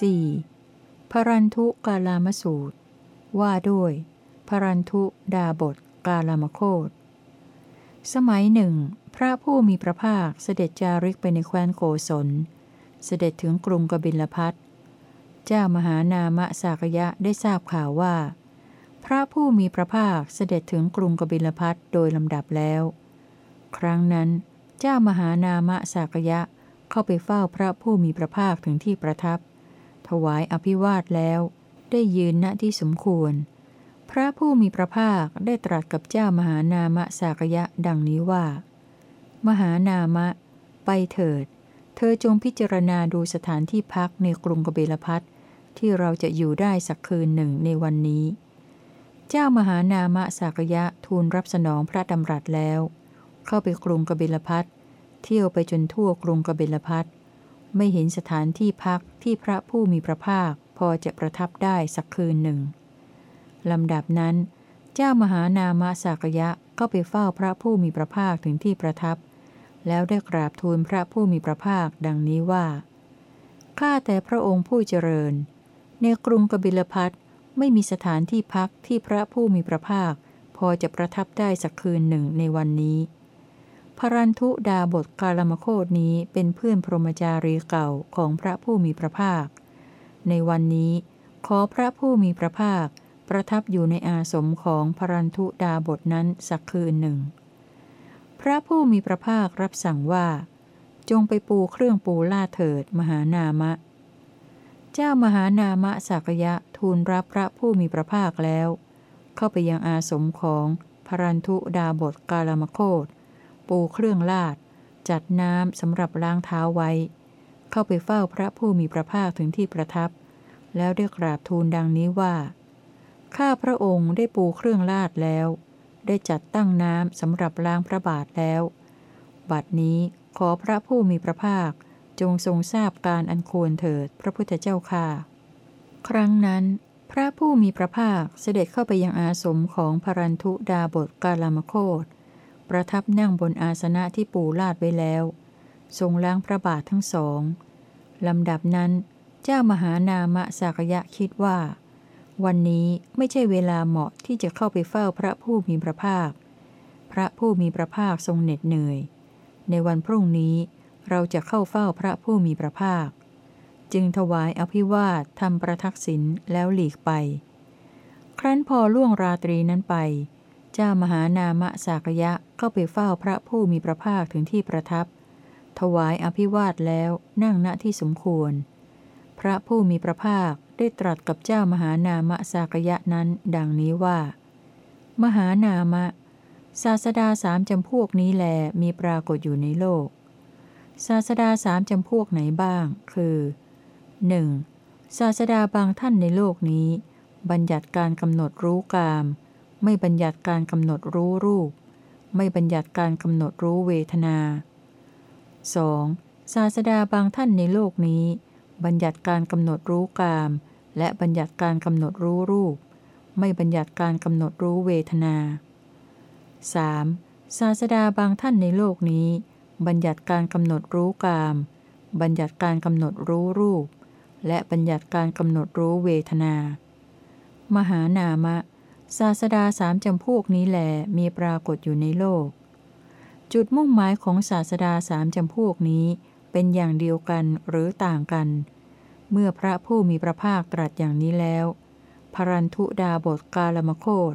4. พรันทุกาลามสูตร ว่าด้วย พรันทุดาบทกาลามโคตสมัยหนึ่ง พระผู้มีพระภาคเสด็จจาริกไปในแคว้นโกศล เสด็จถึงกรุงกบิลพัทเจ้ามหานามะสากยะได้ทราบข่าวว่า พระผู้มีพระภาคเสด็จถึงกรุงกบิลพัทโดยลำดับแล้ว ครั้งนั้น เจ้ามหานามะสากยะเข้าไปเฝ้าพระผู้มีพระภาคถึงที่ประทับ ถวายอภิวาทแล้ว ได้ยืนณที่สมควร พระผู้มีพระภาคได้ตรัสกับเจ้ามหานามะสากยะดังนี้ว่า มหานามะ ไปเถิด เธอจงพิจารณาดูสถานที่พักในกรุงกเบลพัทที่เราจะอยู่ได้สักคืนหนึ่งในวันนี้ เจ้ามหานามะสากยะทูลรับสนองพระดำรัสแล้ว เข้าไปกรุงกบิลพัทเที่ยวไปจนทั่วกรุงกบิลพัท ไม่เห็นสถานที่พักที่พระผู้มีพระภาคพอจะประทับได้สักคืนหนึ่งลำดับนั้น เจ้ามหานามสากยะก็ไปเฝ้าพระผู้มีพระภาคถึงที่ประทับ แล้วได้กราบทูลพระผู้มีพระภาคดังนี้ว่า ข้าแต่พระองค์ผู้เจริญ ในกรุงกบิลพัทไม่มีสถานที่พักที่พระผู้มีพระภาค พอจะประทับได้สักคืนหนึ่งในวันนี้ พรันทุดาบทกาลมโคดนี้เป็นเพื่อนพรหมจารีเก่าของพระผู้มีพระภาค ในวันนี้ขอพระผู้มีพระภาค ประทับอยู่ในอาสมของพรันทุดาบทนั้นสักคืนหนึ่ง พระผู้มีพระภาครับสั่งว่า จงไปปูเครื่องปูล่าเถิดมหานามะ เจ้ามหานามะสักยะทูลรับพระผู้มีพระภาคแล้ว เข้าไปยังอาสมของพรันทุดาบทกาลมโคด ปูเครื่องลาด จัดน้ำสำหรับล้างเท้าไว้ เข้าไปเฝ้าพระผู้มีพระภาคถึงที่ประทับ แล้วได้กราบทูลดังนี้ว่า ข้าพระองค์ได้ปูเครื่องลาดแล้ว ได้จัดตั้งน้ำสำหรับล้างพระบาทแล้ว บัดนี้ขอพระผู้มีพระภาคจงทรงทราบการอันควรเถิดพระพุทธเจ้าค่ะ ครั้งนั้น พระผู้มีพระภาคเสด็จเข้าไปยังอาสมของพรันทุดาบทกาลามโคต ประทับนั่งบนอาสนะที่ปูลาดไว้แล้ว ทรงล้างพระบาททั้งสองลำดับนั้น เจ้ามหานามะสากยะคิดว่า วันนี้ไม่ใช่เวลาเหมาะที่จะเข้าไปเฝ้าพระผู้มีพระภาค พระผู้มีพระภาคทรงเหน็ดเหนื่อย ในวันพรุ่งนี้เราจะเข้าเฝ้าพระผู้มีพระภาค จึงถวายอภิวาททำประทักษิณแล้วหลีกไป ครั้นพอล่วงราตรีนั้นไป เจ้ามหานามะสากยะเข้าไปเฝ้าพระผู้มีพระภาคถึงที่ประทับ ถวายอภิวาทแล้วนั่งณที่สมควร พระผู้มีพระภาคได้ตรัสกับเจ้ามหานามะสากยะนั้น ดังนี้ว่า มหานามะ ศาสดาสามจำพวกนี้แลมีปรากฏอยู่ในโลก ศาสดาสามจำพวกไหนบ้าง คือ 1. ศาสดาบางท่านในโลกนี้ บัญญัติการกำหนดรู้กาม ไม่บัญญัติการกำหนดรู้รูป ไม่บัญญัติการกำหนดรู้เวทนา 2. ศาสดาบางท่านในโลกนี้ บัญญัติการกำหนดรู้กาม และบัญญัติการกำหนดรู้รูป ไม่บัญญัติการกำหนดรู้เวทนา 3. ศาสดาบางท่านในโลกนี้ บัญญัติการกำหนดรู้กาม บัญญัติการกำหนดรู้รูป และบัญญัติการกำหนดรู้เวทนา มหานามะ ศาสดาสามจำพวกนี้แหลมีปรากฏอยู่ในโลก จุดมุ่งหมายของศาสดาสามจำพวกนี้เป็นอย่างเดียวกันหรือต่างกัน เมื่อพระผู้มีพระภาคตรัสอย่างนี้แล้วพรันทุดาบทกาลมโคต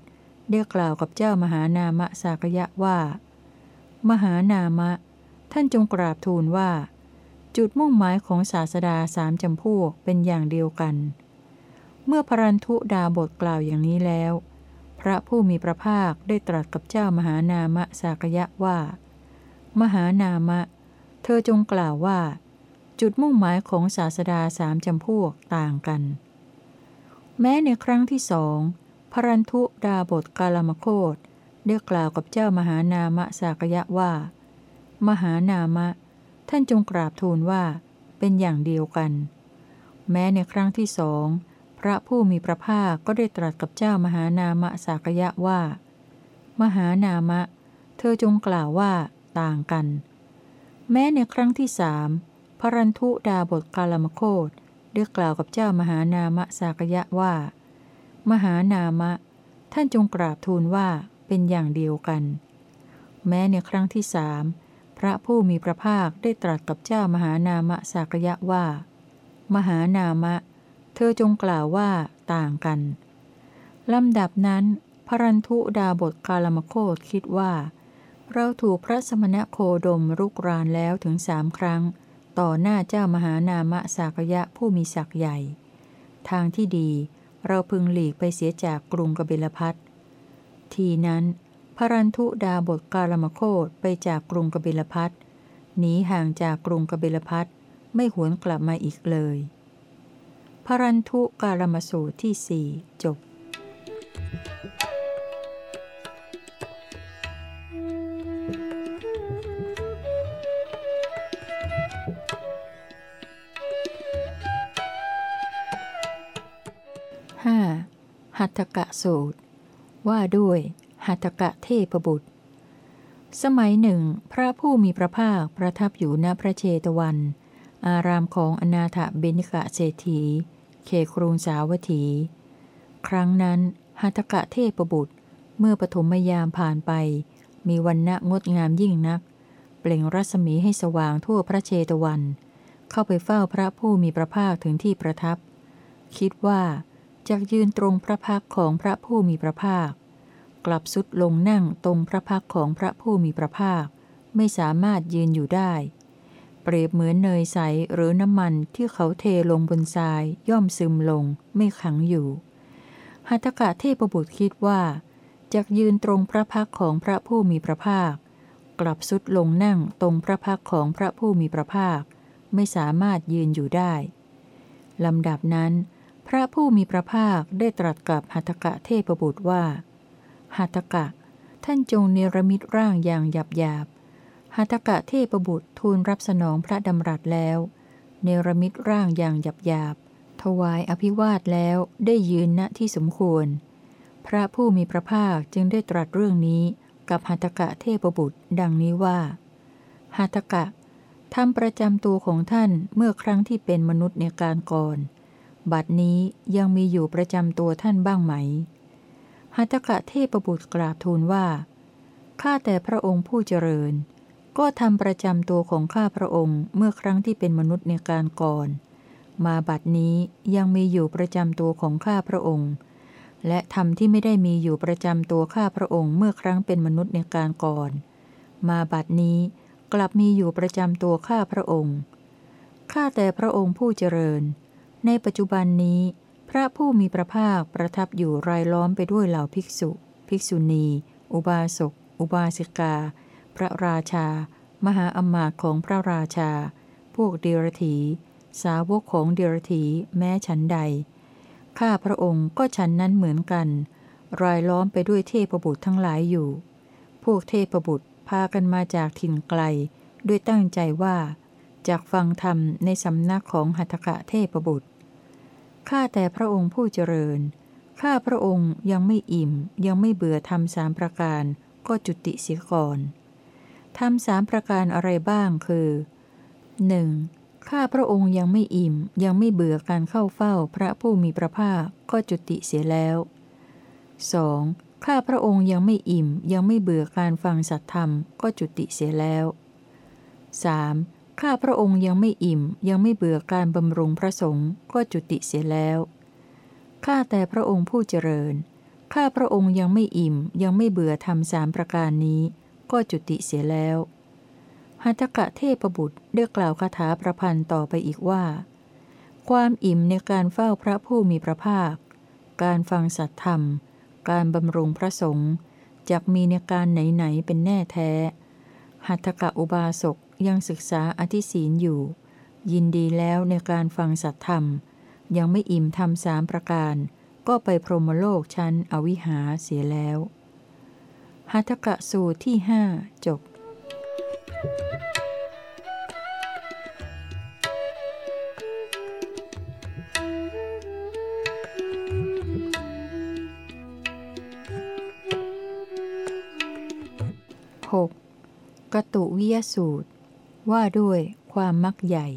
ได้กล่าวกับเจ้ามหานามะสากยะว่า มหานามะ ท่านจงกราบทูลว่า จุดมุ่งหมายของศาสดาสามจำพวกเป็นอย่างเดียวกัน เมื่อพรันทุดาบทกล่าวอย่างนี้แล้ว ระผู้มีพระภาคได้ตรัสกับเจ้ามหานามะสากยะว่า มหานามะ เธอจงกล่าวว่า จุดมุ่งหมายของศาสดาสามจำพวกต่างกัน แม้ในครั้งที่สองพรันทุดาบทกาลมโคตได้กล่าวกับเจ้ามหานามะสากยะว่า มหานามะ ท่านจงกราบทูลว่า เป็นอย่างเดียวกัน แม้ในครั้งที่สอง ระผู้มีพระภาคก็ได้ตรัสกับเจ้ามหานามะสากยะว่า มหานามะ เธอจงกล่าวว่า ต่างกัน แม้ในครั้งที่สามพรันทุดาบทกาลมโคตได้กล่าวกับเจ้ามหานามสากยะว่า มหานามะ ท่านจงกราบทูลว่าเป็นอย่างเดียวกัน แม้ในครั้งที่สามพระผู้มีพระภาคได้ตรัสกับเจ้ามหานามสากยะว่า มหานามะ เธอจงกล่าวว่าต่างกัน ลำดับนั้นพรันทุดาบทกาลมโคตคิดว่า เราถูกพระสมณโคดมรุกรานแล้วถึงสามครั้ง ต่อหน้าเจ้ามหานามะสากยะผู้มีศักย์ใหญ่ ทางที่ดีเราพึงหลีกไปเสียจากกรุงกบิลพัททีนั้น พรันทุดาบทกาลมโคตไปจากกรุงกบิลพัทหนีห่างจากกรุงกบิลพัทไม่หวนกลับมาอีกเลย พรันทุกาลมสูตรที่สี่จบห้าหัตถกะสูตร ว่าด้วยหัตถกะเทพบุตร สมัยหนึ่ง พระผู้มีพระภาคประทับอยู่ณพระเชตวัน อารามของอนาถเบนิกะเศรษฐี เขครุงสาวัตถี ครั้งนั้นหัตถกะเทพบุตร เมื่อปฐมยามผ่านไป มีวันณะงดงามยิ่งนัก เปล่งรัศมีให้สว่างทั่วพระเชตวัน เข้าไปเฝ้าพระผู้มีพระภาคถึงที่ประทับ คิดว่าจากยืนตรงพระพักของพระผู้มีพระภาค กลับสุดลงนั่งตรงพระพักของพระผู้มีพระภาค ไม่สามารถยืนอยู่ได้ เปรียบเหมือนเนยใสหรือน้ำมันที่เขาเทลงบนทรายย่อมซึมลง ไม่ขังอยู่ หัตถกะเทพบุตรคิดว่าจากยืนตรงพระพักของพระผู้มีพระภาค กลับสุดลงนั่งตรงพระพักของพระผู้มีพระภาค ไม่สามารถยืนอยู่ได้ลำดับนั้น พระผู้มีพระภาคได้ตรัสกับหัตถกะเทพบุตรว่าหัตถกะ ท่านจงเนรมิตร่างอย่างหยาบหยาบ หัตกะเทพบุตรทูลรับสนองพระดำรัสแล้ว เนรมิตร่างอย่างหยาบหยาบถวายอภิวาทแล้วได้ยืนณที่สมควร พระผู้มีพระภาคจึงได้ตรัสเรื่องนี้กับหัตกะเทพบุตร ดังนี้ว่าหัตกะทำประจำตัวของท่านเมื่อครั้งที่เป็นมนุษย์ในการก่อน บัดนี้ยังมีอยู่ประจำตัวท่านบ้างไหมหัตกะเทพบุตรกราบทูลว่า ข้าแต่พระองค์ผู้เจริญ ก็ทำประจำตัวของข้าพระองค์เมื่อครั้งที่เป็นมนุษย์ในการก่อน มาบัดนี้ยังมีอยู่ประจำตัวของข้าพระองค์ และธรรมที่ไม่ได้มีอยู่ประจำตัวข้าพระองค์เมื่อครั้งเป็นมนุษย์ในการก่อน มาบัดนี้กลับมีอยู่ประจำตัวข้าพระองค์ข้าแต่พระองค์ผู้เจริญ ในปัจจุบันนี้ พระผู้มีพระภาคประทับอยู่รายล้อมไปด้วยเหล่าภิกษุ ภิกษุณี อุบาสก อุบาสิกา พระราชา มหาอมาตย์ของพระราชา พวกเดรถี สาวกของเดรถีแม้ฉันใด ข้าพระองค์ก็ฉันนั้นเหมือนกัน รายล้อมไปด้วยเทพบุตรทั้งหลายอยู่ พวกเทพบุตรพากันมาจากถิ่นไกล ด้วยตั้งใจว่าจากฟังธรรมในสำนักของหัตถะเทพบุตร ข้าแต่พระองค์ผู้เจริญ ข้าพระองค์ยังไม่อิ่มยังไม่เบื่อทำสามประการก็จุติเสียก่อน ทำสามประการอะไรบ้างคือ 1. ข้าพระองค์ยังไม่อิ่มยังไม่เบื่อการเข้าเฝ้าพระผู้มีพระภาคก็จุติเสียแล้ว 2. ข้าพระองค์ยังไม่อิ่มยังไม่เบื่อการฟังสัตธรรมก็จุติเสียแล้ว 3. ข้าพระองค์ยังไม่อิ่มยังไม่เบื่อการบำรุงพระสงฆ์ก็จุติเสียแล้ว ข้าแต่พระองค์ผู้เจริญ ข้าพระองค์ยังไม่อิ่มยังไม่เบื่อทำสามประการนี้ ก็จุติเสียแล้ว หัตถกะเทพบุตรได้กล่าวคาถาประพันธ์ต่อไปอีกว่า ความอิ่มในการเฝ้าพระผู้มีพระภาค การฟังสัตธรรม การบำรุงพระสงฆ์จะมีในการไหนๆเป็นแน่แท้ หัตถกะอุบาสกยังศึกษาอธิศีลอยู่ ยินดีแล้วในการฟังสัตธรรม ยังไม่อิ่มทำสามประการ ก็ไปพรหมโลกชั้นอวิหาเสียแล้ว หัตถกะสูตรที่ห้าจบหกกตุวิยสูตร ว่าด้วยความมักใหญ่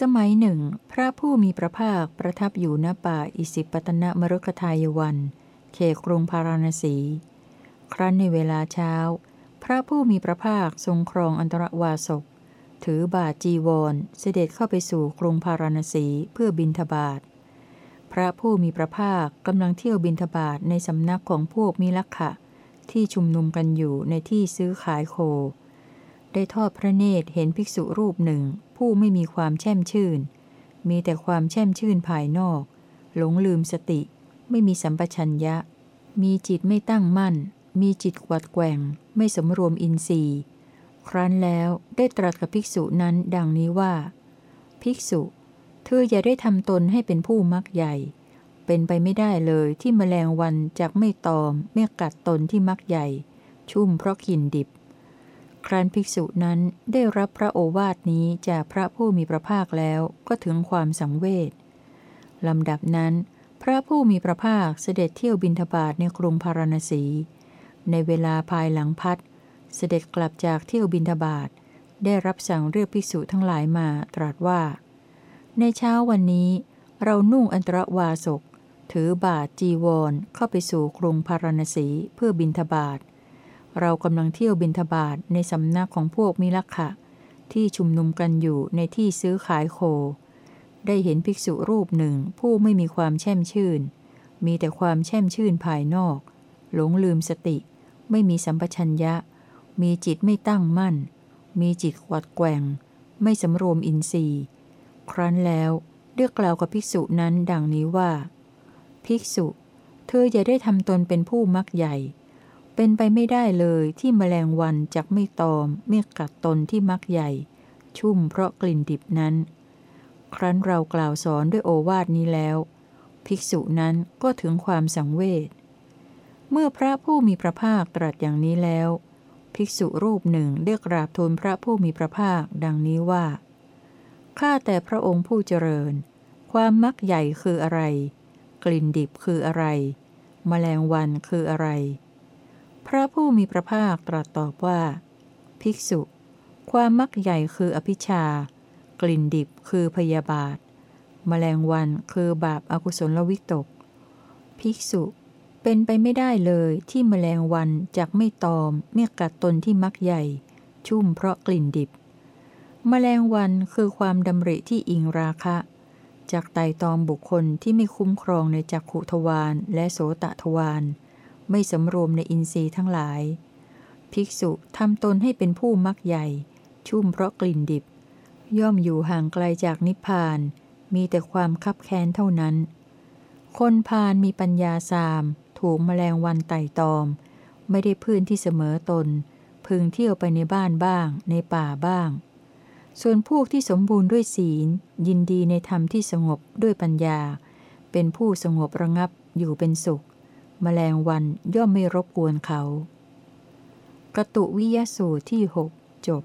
สมัยหนึ่ง พระผู้มีพระภาคประทับอยู่ณป่าอิสิปตนมรุกทายวัน เขตกรุงพาราณสี ครั้นในเวลาเช้า พระผู้มีพระภาคทรงครองอันตรวาสก ถือบาทจีวร เสด็จเข้าไปสู่กรุงพาราณสีเพื่อบินทบาทพระผู้มีพระภาคกำลังเที่ยวบินทบาทในสำนักของพวกมิลักขะ ที่ชุมนุมกันอยู่ในที่ซื้อขายโค ได้ทอดพระเนตรเห็นภิกษุรูปหนึ่ง ผู้ไม่มีความแช่มชื่น มีแต่ความแช่มชื่นภายนอก หลงลืมสติ ไม่มีสัมปชัญญะ มีจิตไม่ตั้งมั่น มีจิตกวัดแกว่ง ไม่สมรวมอินทรีย์ ครั้นแล้วได้ตรัสกับภิกษุนั้นดังนี้ว่า ภิกษุเธออย่าได้ทำตนให้เป็นผู้มักใหญ่ เป็นไปไม่ได้เลยที่แมลงวันจากไม่ตอมไม่กัดตนที่มักใหญ่ ชุ่มเพราะกินดิบ ครั้นภิกษุนั้นได้รับพระโอวาทนี้จากพระผู้มีพระภาคแล้วก็ถึงความสังเวชลำดับนั้น พระผู้มีพระภาคเสด็จเที่ยวบินทบาทในกรุงพาราณสี ในเวลาภายหลังพัด เสด็จกลับจากเที่ยวบินทบาทได้รับสั่งเรียกภิกษุทั้งหลายมาตรัสว่า ในเช้าวันนี้เรานุ่งอันตรวาสก ถือบาทจีวรเข้าไปสู่กรุงพาราณสีเพื่อบินทบาทเรากำลังเที่ยวบินทบาทในสำนักของพวกมิลักขะ ที่ชุมนุมกันอยู่ในที่ซื้อขายโค ได้เห็นภิกษุรูปหนึ่งผู้ไม่มีความแช่มชื่น มีแต่ความแช่มชื่นภายนอก หลงลืมสติ ไม่มีสัมปชัญญะ มีจิตไม่ตั้งมั่น มีจิตกวัดแกว่ง ไม่สำรวมอินทรีย์ ครั้นแล้วเรียกกล่าวกับภิกษุนั้นดังนี้ว่า ภิกษุ เธออย่าได้ทำตนเป็นผู้มักใหญ่ เป็นไปไม่ได้เลยที่แมลงวันจากไม่ตอมไม่กัดตนที่มักใหญ่ ชุ่มเพราะกลิ่นดิบนั้น ครั้นเรากล่าวสอนด้วยโอวาทนี้แล้ว ภิกษุนั้นก็ถึงความสังเวช เมื่อพระผู้มีพระภาคตรัสอย่างนี้แล้ว ภิกษุรูปหนึ่งได้กราบทูลพระผู้มีพระภาคดังนี้ว่า ข้าแต่พระองค์ผู้เจริญ ความมักใหญ่คืออะไร กลิ่นดิบคืออะไร แมลงวันคืออะไร พระผู้มีพระภาคตรัสตอบว่า ภิกษุ ความมักใหญ่คืออภิชา กลิ่นดิบคือพยาบาท แมลงวันคือบาปอากุศลวิตก ภิกษุ เป็นไปไม่ได้เลยที่แมลงวันจากไม่ตอมไม่กัดตนที่มักใหญ่ ชุ่มเพราะกลิ่นดิบ แมลงวันคือความดำริที่อิงราคะจากไตตอมบุคคลที่ไม่คุ้มครองในจักขุทวารและโสตทวารไม่สำรวมในอินทรีย์ทั้งหลาย ภิกษุทำตนให้เป็นผู้มักใหญ่ ชุ่มเพราะกลิ่นดิบ ย่อมอยู่ห่างไกลจากนิพพาน มีแต่ความคับแค้นเท่านั้น คนพาลมีปัญญาสาม ถูกแมลงวันไต่ตอม ไม่ได้พื้นที่เสมอตน พึงเที่ยวไปในบ้านบ้าง ในป่าบ้าง ส่วนพวกที่สมบูรณ์ด้วยศีล ยินดีในธรรมที่สงบด้วยปัญญา เป็นผู้สงบระงับอยู่เป็นสุขแมลงวันย่อมไม่รบกวนเขา กระตุวิยสูตรที่หกจบ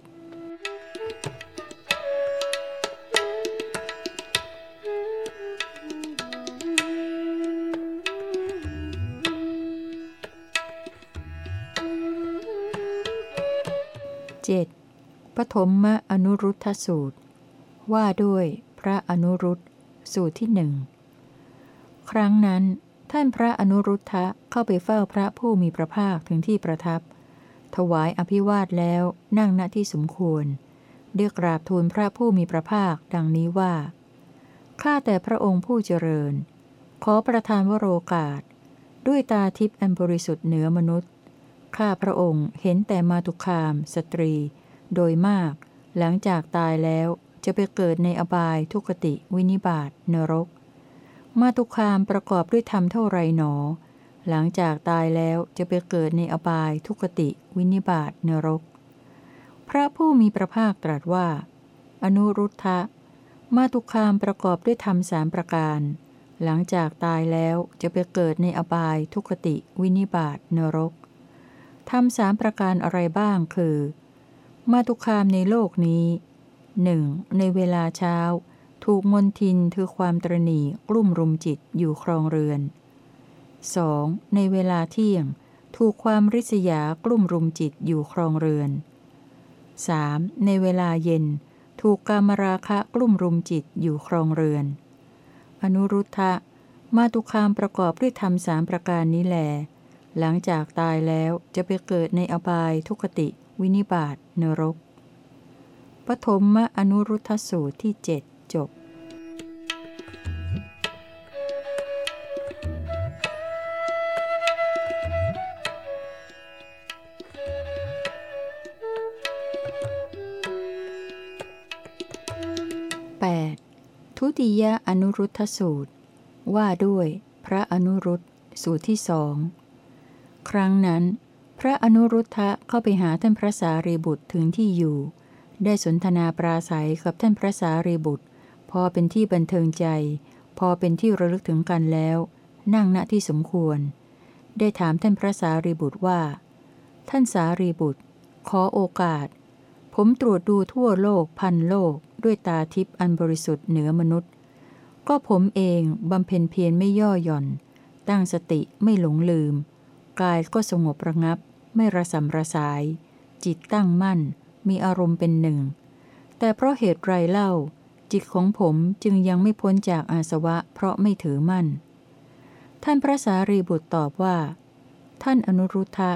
7. ปฐมมอนุรุทธสูตร ว่าด้วยพระอนุรุตสูตรที่หนึ่งครั้งนั้น ท่านพระอนุรุทธะเข้าไปเฝ้าพระผู้มีพระภาคถึงที่ประทับ ถวายอภิวาทแล้วนั่งณที่สมควรเรียกราบทูลพระผู้มีพระภาคดังนี้ว่า ข้าแต่พระองค์ผู้เจริญ ขอประทานวโรกาส ด้วยตาทิพย์อันบริสุทธิ์เหนือมนุษย์ ข้าพระองค์เห็นแต่มาตุคาม สตรี โดยมาก หลังจากตายแล้วจะไปเกิดในอบายทุกติ วินิบาตนรก มาตุคามประกอบด้วยธรรมเท่าไรหนอ หลังจากตายแล้วจะไปเกิดในอบายทุกติ วินิบาตนรก พระผู้มีพระภาคตรัสว่า อนุรุทธะ มาตุคามประกอบด้วยธรรมสามประการ หลังจากตายแล้วจะไปเกิดในอบายทุกติ วินิบาตนรก ทำสามประการอะไรบ้างคือ มาตุคามในโลกนี้หนึ่งในเวลาเช้า ถูกมนทินคือความตรณีกลุ่มรุมจิตอยู่ครองเรือน 2. ในเวลาเที่ยง ถูกความริษยากลุ่มรุมจิตอยู่ครองเรือน 3. ในเวลาเย็น ถูกกามราคะกลุ่มรุมจิตอยู่ครองเรือน อนุรุทธะ มาตุคามประกอบด้วยธรรมสามประการนี้แหล หลังจากตายแล้วจะไปเกิดในอบายทุกติ วินิบาตนรก ปฐมมอนุรุทธสูตรที่เจ็ดจบทุติยอนุรุทธสูตร ว่าด้วยพระอนุรุตสูตรที่สอง ครั้งนั้น พระอนุรุทธะเข้าไปหาท่านพระสารีบุตรถึงที่อยู่ ได้สนทนาปราศัยกับท่านพระสารีบุตร พอเป็นที่บันเทิงใจ พอเป็นที่ระลึกถึงกันแล้ว นั่งณที่สมควร ได้ถามท่านพระสารีบุตรว่า ท่านสารีบุตร ขอโอกาส ผมตรวจดูทั่วโลกพันโลก ด้วยตาทิพย์อันบริสุทธิ์เหนือมนุษย์ ก็ผมเองบำเพ็ญเพียรไม่ย่อหย่อน ตั้งสติไม่หลงลืม กายก็สงบระงับ ไม่ระสำระสาย จิตตั้งมั่น มีอารมณ์เป็นหนึ่ง แต่เพราะเหตุไรเล่า จิตของผมจึงยังไม่พ้นจากอาสวะเพราะไม่ถือมั่น ท่านพระสารีบุตรตอบว่า ท่านอนุรุทธะ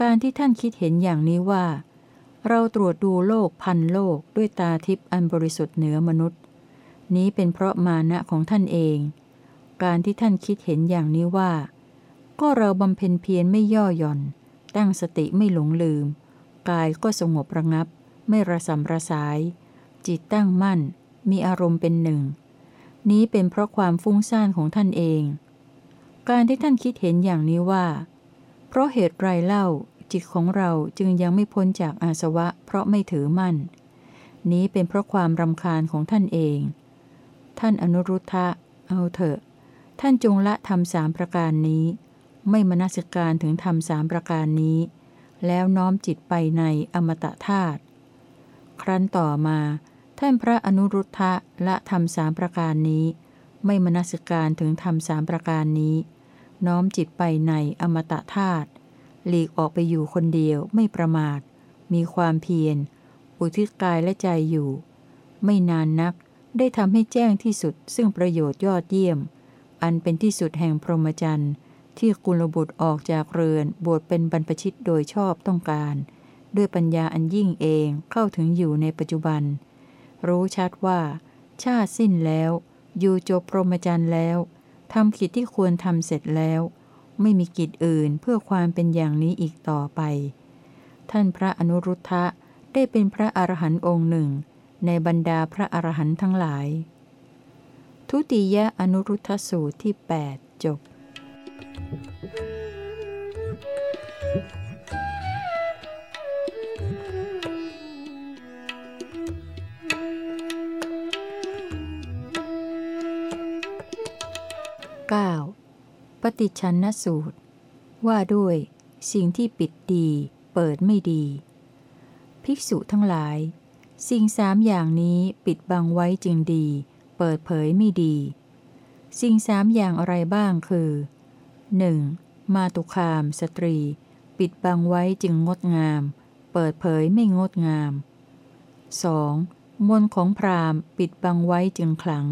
การที่ท่านคิดเห็นอย่างนี้ว่า เราตรวจดูโลกพันโลกด้วยตาทิพย์อันบริสุทธิ์เหนือมนุษย์ นี้เป็นเพราะมานะของท่านเอง การที่ท่านคิดเห็นอย่างนี้ว่า ก็เราบำเพ็ญเพียรไม่ย่อหย่อน ตั้งสติไม่หลงลืม กายก็สงบระงับ ไม่ระสำระสาย จิตตั้งมั่น มีอารมณ์เป็นหนึ่ง นี้เป็นเพราะความฟุ้งซ่านของท่านเอง การที่ท่านคิดเห็นอย่างนี้ว่า เพราะเหตุไรเล่าจิตของเราจึงยังไม่พ้นจากอาสวะ เพราะไม่ถือมั่น นี้เป็นเพราะความรำคาญของท่านเอง ท่านอนุรุทธะ เอาเถอะ ท่านจงละทำสามประการนี้ ไม่มนสิการถึงทำสามประการนี้ แล้วน้อมจิตไปในอมตะธาตุครั้นต่อมา ท่านพระอนุรุทธะละทำสามประการนี้ ไม่มนสิการถึงทำสามประการนี้ น้อมจิตไปในอมตะธาตุหลีกออกไปอยู่คนเดียวไม่ประมาท มีความเพียร อุทิศกายและใจอยู่ ไม่นานนักได้ทำให้แจ้งที่สุดซึ่งประโยชน์ยอดเยี่ยม อันเป็นที่สุดแห่งพรหมจรรย์ ที่กุลบุตรออกจากเรือนบวชเป็นบรรพชิตโดยชอบต้องการ ด้วยปัญญาอันยิ่งเองเข้าถึงอยู่ในปัจจุบัน รู้ชัดว่า ชาติสิ้นแล้ว อยู่จบพรหมจรรย์แล้วทำกิจที่ควรทำเสร็จแล้ว ไม่มีกิจอื่นเพื่อความเป็นอย่างนี้อีกต่อไป ท่านพระอนุรุทธะได้เป็นพระอรหันต์องค์หนึ่ง ในบรรดาพระอรหันต์ทั้งหลาย ทุติยอนุรุทธสูตรที่ 8 จบ 9. ปฏิชันนสูตร ว่าด้วย สิ่งที่ปิดดี เปิดไม่ดี ภิกษุทั้งหลาย สิ่งสามอย่างนี้ปิดบังไว้จึงดี เปิดเผยไม่ดี สิ่งสามอย่างอะไรบ้างคือ 1. มาตุคามสตรี ปิดบังไว้จึงงดงาม เปิดเผยไม่งดงาม 2. มนของพรามปิดบังไว้จึงขลัง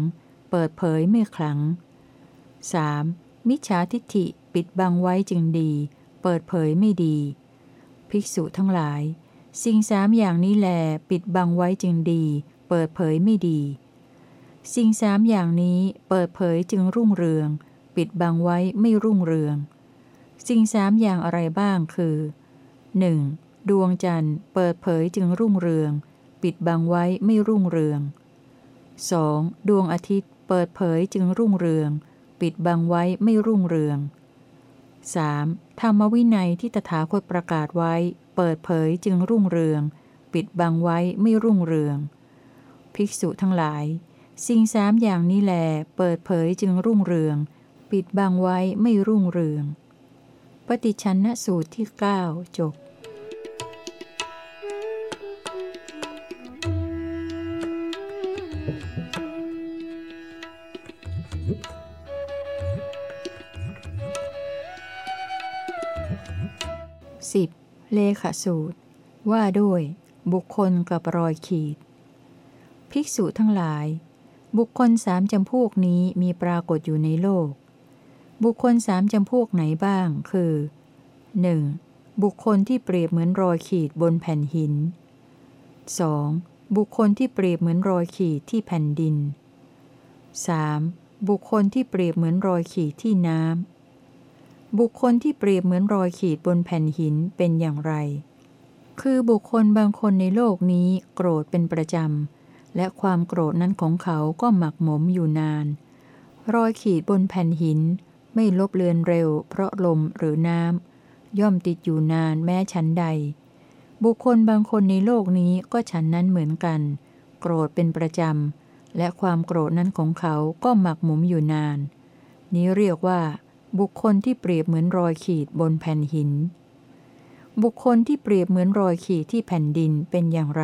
เปิดเผยไม่ขลัง 3. มิจฉาทิฏฐิปิดบังไว้จึงดี เปิดเผยไม่ดี ภิกษุทั้งหลาย สิ่งสามอย่างนี้แลปิดบังไว้จึงดี เปิดเผยไม่ดี สิ่งสามอย่างนี้เปิดเผยจึงรุ่งเรือง ปิดบังไว้ไม่รุ่งเรือง สิ่งสามอย่างอะไรบ้างคือ 1. ดวงจันทร์เปิดเผยจึงรุ่งเรือง ปิดบังไว้ไม่รุ่งเรือง 2. ดวงอาทิตย์เปิดเผยจึงรุ่งเรือง ปิดบังไว้ไม่รุ่งเรือง 3. ธรรมวินัยที่ตถาคตประกาศไว้ เปิดเผยจึงรุ่งเรือง ปิดบังไว้ไม่รุ่งเรือง ภิกษุทั้งหลาย สิ่งสามอย่างนี้แล เปิดเผยจึงรุ่งเรือง ปิดบังไว้ไม่รุ่งเรือง ปฏิชันนสูตรที่ 9 จบ 10. เลขสูตร ว่าด้วย บุคคลกับรอยขีด ภิกษุทั้งหลาย บุคคลสามจำพวกนี้มีปรากฏอยู่ในโลก บุคคลสามจำพวกไหนบ้าง คือ 1. บุคคลที่เปรียบเหมือนรอยขีดบนแผ่นหิน 2. บุคคลที่เปรียบเหมือนรอยขีดที่แผ่นดิน 3. บุคคลที่เปรียบเหมือนรอยขีดที่น้ำ บุคคลที่เปรียบเหมือนรอยขีดบนแผ่นหินเป็นอย่างไร คือบุคคลบางคนในโลกนี้โกรธเป็นประจำ และความโกรธนั้นของเขาก็หมักหมมอยู่นาน รอยขีดบนแผ่นหิน ไม่ลบเลือนเร็ว เพราะลมหรือน้ำย่อมติดอยู่นานแม้ชั้นใด บุคคลบางคนในโลกนี้ก็ฉันนั้นเหมือนกัน โกรธเป็นประจำ และความโกรธนั้นของเขาก็หมักหมมอยู่นาน นี้เรียกว่า บุคคลที่เปรียบเหมือนรอยขีดบนแผ่นหิน บุคคลที่เปรียบเหมือนรอยขีดที่แผ่นดินเป็นอย่างไร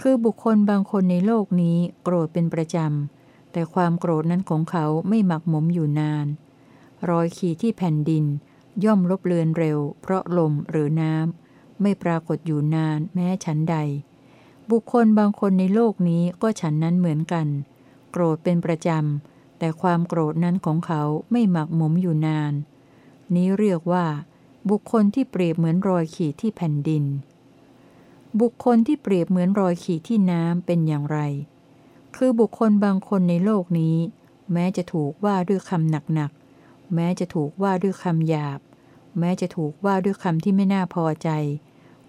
คือบุคคลบางคนในโลกนี้โกรธเป็นประจำแต่ความโกรธนั้นของเขาไม่หมักหมมอยู่นาน รอยขีดที่แผ่นดิน ย่อมลบเลือนเร็ว เพราะลมหรือน้ำไม่ปรากฏอยู่นานแม้ฉันใด บุคคลบางคนในโลกนี้ก็ฉันนั้นเหมือนกัน โกรธเป็นประจำ แต่ความโกรธนั้นของเขาไม่หมักหมมอยู่นาน นี้เรียกว่า บุคคลที่เปรียบเหมือนรอยขีดที่แผ่นดิน บุคคลที่เปรียบเหมือนรอยขีดที่น้ำเป็นอย่างไร คือบุคคลบางคนในโลกนี้ แม้จะถูกว่าด้วยคำหนัก แม้จะถูกว่าด้วยคำหยาบ แม้จะถูกว่าด้วยคำที่ไม่น่าพอใจ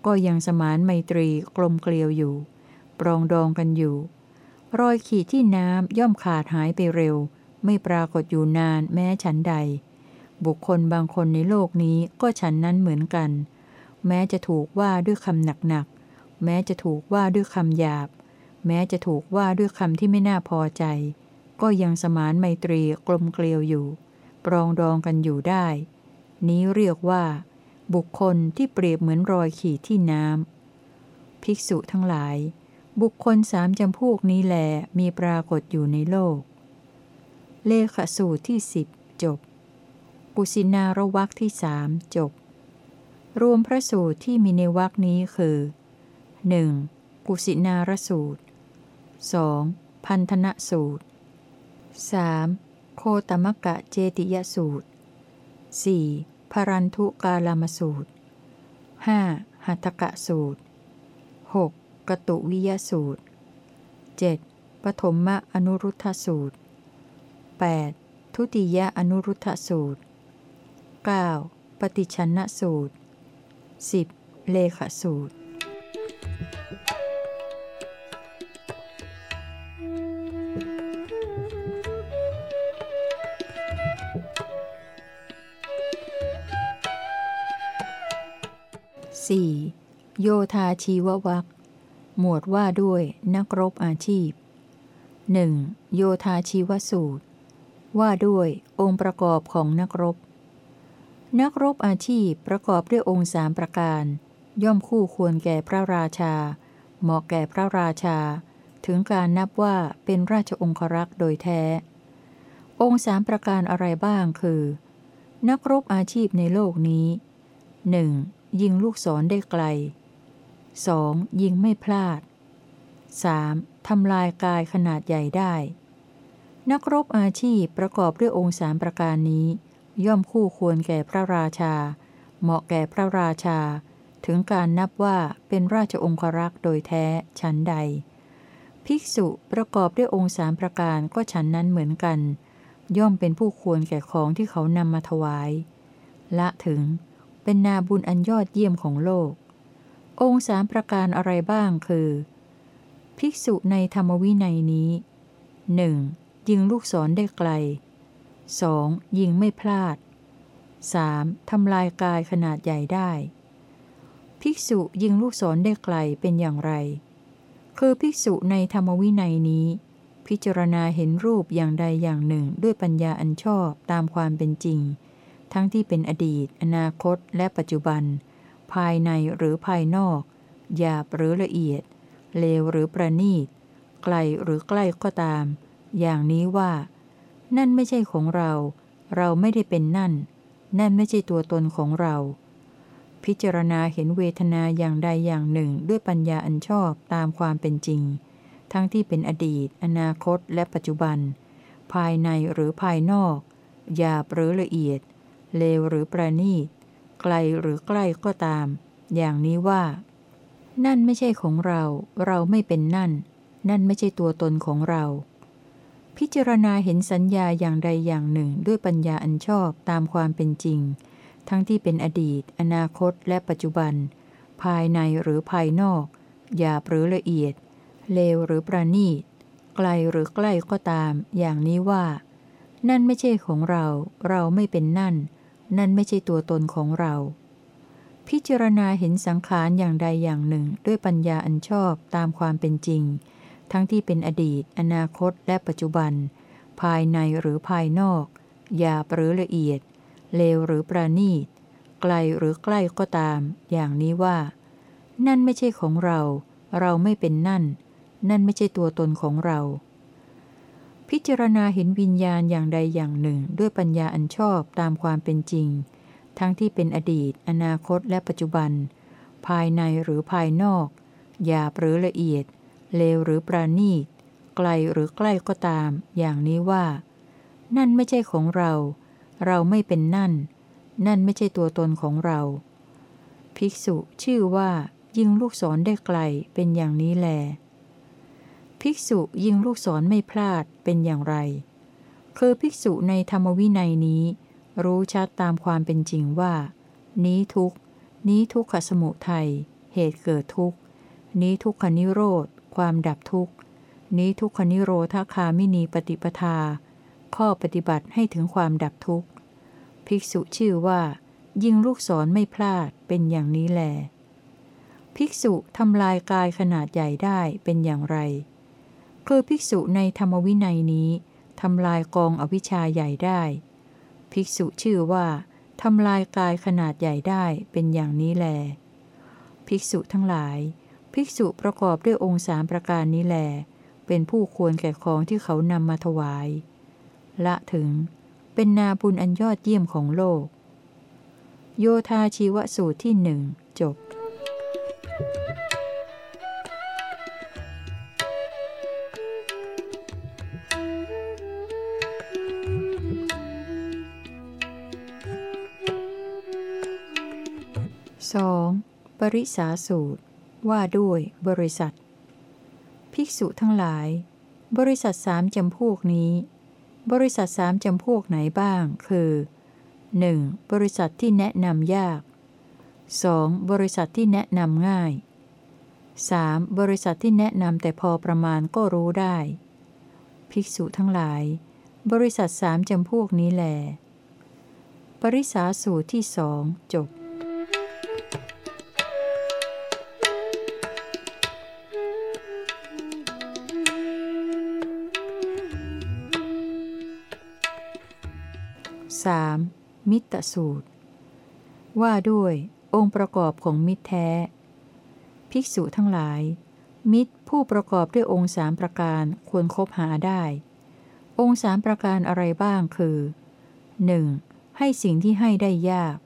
ก็ยังสมานไมตรีกลมเกลียวอยู่ ปรองดองกันอยู่ รอยขีดที่น้ำย่อมขาดหายไปเร็ว ไม่ปรากฏอยู่นานแม้ฉันใด บุคคลบางคนในโลกนี้ก็ฉันนั้นเหมือนกัน แม้จะถูกว่าด้วยคำหนักๆ แม้จะถูกว่าด้วยคำหยาบ แม้จะถูกว่าด้วยคำที่ไม่น่าพอใจ ก็ยังสมานไมตรีกลมเกลียวอยู่ ปรองดองกันอยู่ได้ นี้เรียกว่า บุคคลที่เปรียบเหมือนรอยขีดที่น้ำภิกษุทั้งหลาย บุคคลสามจำพวกนี้แหลมีปรากฏอยู่ในโลก เลขสูตรที่สิบจบ กุสินาระวักที่สามจบ รวมพระสูตรที่มีในวักนี้คือ 1. กุสินารสูตร 2. พันธนะสูตร 3. โคตมกะเจติยสูตร 4. พรันทุกาลามสูตร 5. หัตกะสูตร 6. กตุวิยสูตร 7. ปฐมมะอนุรุทธสูตร 8. ทุติยะอนุรุทธสูตร 9. ปฏิชนะสูตร 10. เลขสูตร 4. โยธาชีววักหมวดว่าด้วยนักรบอาชีพ 1. โยธาชีวสูตร ว่าด้วยองค์ประกอบของนักรบ นักรบอาชีพประกอบด้วยองค์สามประการ ย่อมคู่ควรแก่พระราชา เหมาะแก่พระราชา ถึงการนับว่าเป็นราชองครักษ์โดยแท้ องค์สามประการอะไรบ้างคือ นักรบอาชีพในโลกนี้หนึ่ง ยิงลูกศรได้ไกล 2. ยิงไม่พลาด 3. ทำลายกายขนาดใหญ่ได้ นักรบอาชีพประกอบด้วยองค์สามประการนี้ ย่อมคู่ควรแก่พระราชา เหมาะแก่พระราชา ถึงการนับว่าเป็นราชองครักษ์โดยแท้ฉันใด ภิกษุประกอบด้วยองค์สามประการก็ฉันนั้นเหมือนกัน ย่อมเป็นผู้ควรแก่ของที่เขานำมาถวาย ละถึง เป็นนาบุญอันยอดเยี่ยมของโลก องค์สามประการอะไรบ้างคือ ภิกษุในธรรมวินัยนี้ 1. ยิงลูกศรได้ไกล 2. ยิงไม่พลาด 3. ทำลายกายขนาดใหญ่ได้ ภิกษุยิงลูกศรได้ไกลเป็นอย่างไร คือภิกษุในธรรมวินัยนี้ พิจารณาเห็นรูปอย่างใดอย่างหนึ่งด้วยปัญญาอันชอบตามความเป็นจริง ทั้งที่เป็นอดีต อนาคต และปัจจุบัน ภายในหรือภายนอก หยาบหรือละเอียด เลวหรือประณีต ไกลหรือใกล้ก็ตาม อย่างนี้ว่า นั่นไม่ใช่ของเรา เราไม่ได้เป็นนั่น นั่นไม่ใช่ตัวตนของเรา พิจารณาเห็นเวทนาอย่างใดอย่างหนึ่งด้วยปัญญาอันชอบตามความเป็นจริง ทั้งที่เป็นอดีต อนาคต และปัจจุบัน ภายในหรือภายนอก หยาบหรือละเอียด เลวหรือประณีต ไกลหรือใกล้ก็ตาม อย่างนี้ว่า นั่นไม่ใช่ของเรา เราไม่เป็นนั่น นั่นไม่ใช่ตัวตนของเรา พิจารณาเห็นสัญญาอย่างใดอย่างหนึ่งด้วยปัญญาอันชอบตามความเป็นจริง ทั้งที่เป็นอดีต อนาคต และปัจจุบัน ภายในหรือภายนอก หยาบหรือละเอียด เลวหรือประณีต ไกลหรือใกล้ก็ตาม อย่างนี้ว่านั่นไม่ใช่ของเรา เราไม่เป็นนั่น นั่นไม่ใช่ตัวตนของเรา พิจารณาเห็นสังขารอย่างใดอย่างหนึ่งด้วยปัญญาอันชอบตามความเป็นจริง ทั้งที่เป็นอดีต อนาคต และปัจจุบัน ภายในหรือภายนอก หยาบหรือละเอียด เลวหรือประณีต ไกลหรือใกล้ก็ตาม อย่างนี้ว่า นั่นไม่ใช่ของเรา เราไม่เป็นนั่น นั่นไม่ใช่ตัวตนของเรา พิจารณาเห็นวิญญาณอย่างใดอย่างหนึ่ง ด้วยปัญญาอันชอบตามความเป็นจริง ทั้งที่เป็นอดีต อนาคตและปัจจุบัน ภายในหรือภายนอกหยาบหรือละเอียด เลวหรือประณีต ไกลหรือใกล้ก็ตาม อย่างนี้ว่า นั่นไม่ใช่ของเรา เราไม่เป็นนั่น นั่นไม่ใช่ตัวตนของเรา ภิกษุชื่อว่ายิงลูกศรได้ไกลเป็นอย่างนี้แล ภิกษุยิงลูกศรไม่พลาดเป็นอย่างไร คือภิกษุในธรรมวินัยนี้ รู้ชัดตามความเป็นจริงว่า นี้ทุกนี้ทุกขสมุทัยเหตุเกิดทุกนี้ทุกขนิโรธ ความดับทุกนี้ทุกขนิโรธคามินีปฏิปทา ข้อปฏิบัติให้ถึงความดับทุกข์ ภิกษุชื่อว่า ยิงลูกศรไม่พลาดเป็นอย่างนี้แล ภิกษุทำลายกายขนาดใหญ่ได้เป็นอย่างไร คือภิกษุในธรรมวินัยนี้ทำลายกองอวิชชาใหญ่ได้ ภิกษุชื่อว่าทำลายกายขนาดใหญ่ได้เป็นอย่างนี้แล ภิกษุทั้งหลาย ภิกษุประกอบด้วยองค์สามประการนี้แล เป็นผู้ควรแก่ของที่เขานำมาถวาย ละถึง เป็นนาบุญอันยอดเยี่ยมของโลก โยธาชีวสูตรที่หนึ่งจบ ริสาสูตร ว่าด้วยบริษัท ภิกษุทั้งหลาย บริษัทสามจำพวกนี้ บริษัทสามจำพวกไหนบ้าง คือ 1. บริษัทที่แนะนำยาก 2. บริษัทที่แนะนำง่าย 3. บริษัทที่แนะนำแต่พอประมาณก็รู้ได้ ภิกษุทั้งหลาย บริษัทสามจำพวกนี้แหลปริสาสูตรที่สองจบ มิตรสูตร ว่าด้วยองค์ประกอบของมิตรแท้ ภิกษุทั้งหลาย มิตรผู้ประกอบด้วยองค์สามประการควรครบหาได้ องค์สามประการอะไรบ้างคือ 1. ให้สิ่งที่ให้ได้ยาก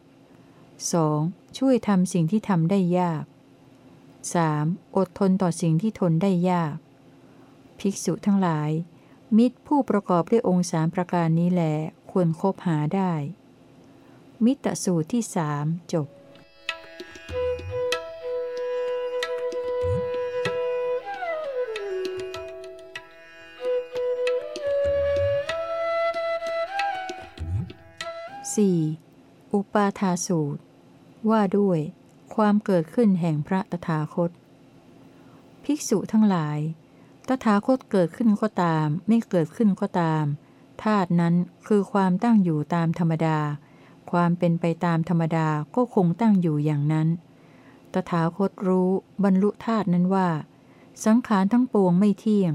2. ช่วยทำสิ่งที่ทำได้ยาก 3. อดทนต่อสิ่งที่ทนได้ยาก ภิกษุทั้งหลาย มิตรผู้ประกอบด้วยองค์สามประการนี้แหลควรคบหาได้ มิตรสูตรที่สามจบ 4. อุปาทาสูตร ว่าด้วย ความเกิดขึ้นแห่งพระตถาคต ภิกษุทั้งหลาย ตถาคตเกิดขึ้นก็ตาม ไม่เกิดขึ้นก็ตามธาตุนั้นคือความตั้งอยู่ตามธรรมดา ความเป็นไปตามธรรมดาก็คงตั้งอยู่อย่างนั้น ตถาคตรู้บรรลุธาตุนั้นว่า สังขารทั้งปวงไม่เที่ยง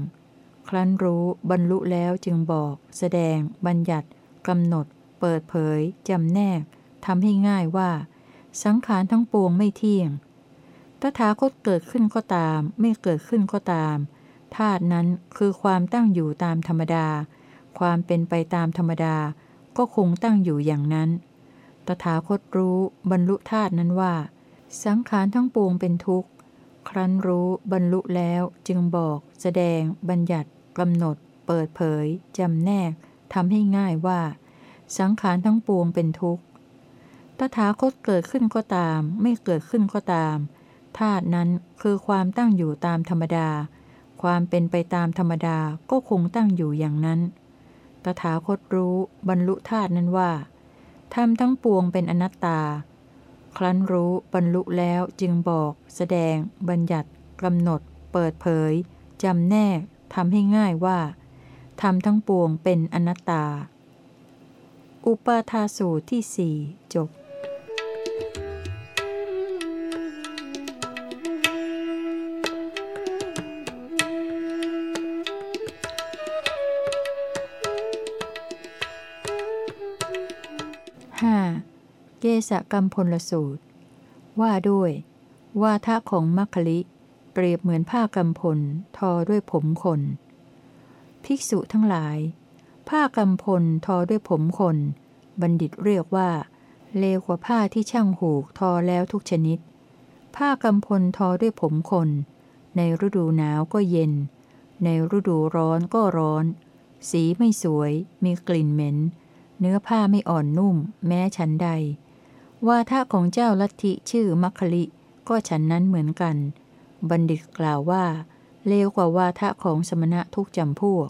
ครั้นรู้บรรลุแล้วจึงบอก แสดง บัญญัติกำหนด เปิดเผยจำแนกทำให้ง่ายว่า สังขารทั้งปวงไม่เที่ยง ตถาคตเกิดขึ้นก็ตาม ไม่เกิดขึ้นก็ตามธาตุนั้นคือความตั้งอยู่ตามธรรมดา ความเป็นไปตามธรรมดาก็คงตั้งอยู่อย่างนั้น ตถาคตรู้บรรลุธาตุนั้นว่า สังขารทั้งปวงเป็นทุกข์ ครั้นรู้บรรลุแล้วจึงบอก แสดง บัญญัติกำหนด เปิดเผยจำแนกทำให้ง่ายว่า สังขารทั้งปวงเป็นทุกข์ ตถาคตเกิดขึ้นก็ตาม ไม่เกิดขึ้นก็ตามธาตุนั้นคือความตั้งอยู่ตามธรรมดา ความเป็นไปตามธรรมดาก็คงตั้งอยู่อย่างนั้น ตถาคตรู้บรรลุธาตุนั้นว่า ทำทั้งปวงเป็นอนัตตา ครั้นรู้บรรลุแล้วจึงบอก แสดง บัญญัติกำหนด เปิดเผยจำแนกทำให้ง่ายว่าทำทั้งปวงเป็นอนัตตา อุปาทาสูตรที่สี่จบ สกรรมพลสูตร ว่าด้วย ว่าทะของมัคคลิ เปรียบเหมือนผ้ากำพล ทอด้วยผมคน ภิกษุทั้งหลาย ผ้ากำพลทอด้วยผมคน บัณฑิตเรียกว่า เลวกว่าผ้าที่ช่างหูกทอแล้วทุกชนิด ผ้ากำพลทอด้วยผมคน ในฤดูหนาวก็เย็น ในฤดูร้อนก็ร้อน สีไม่สวย มีกลิ่นเหม็นเนื้อผ้าไม่อ่อนนุ่ม แม้ฉันใด วาทะของเจ้าลัทธิชื่อมัคคลิก็ฉันนั้นเหมือนกัน บัณฑิตกล่าวว่า เลวกว่าวาทะของสมณะทุกจำพวก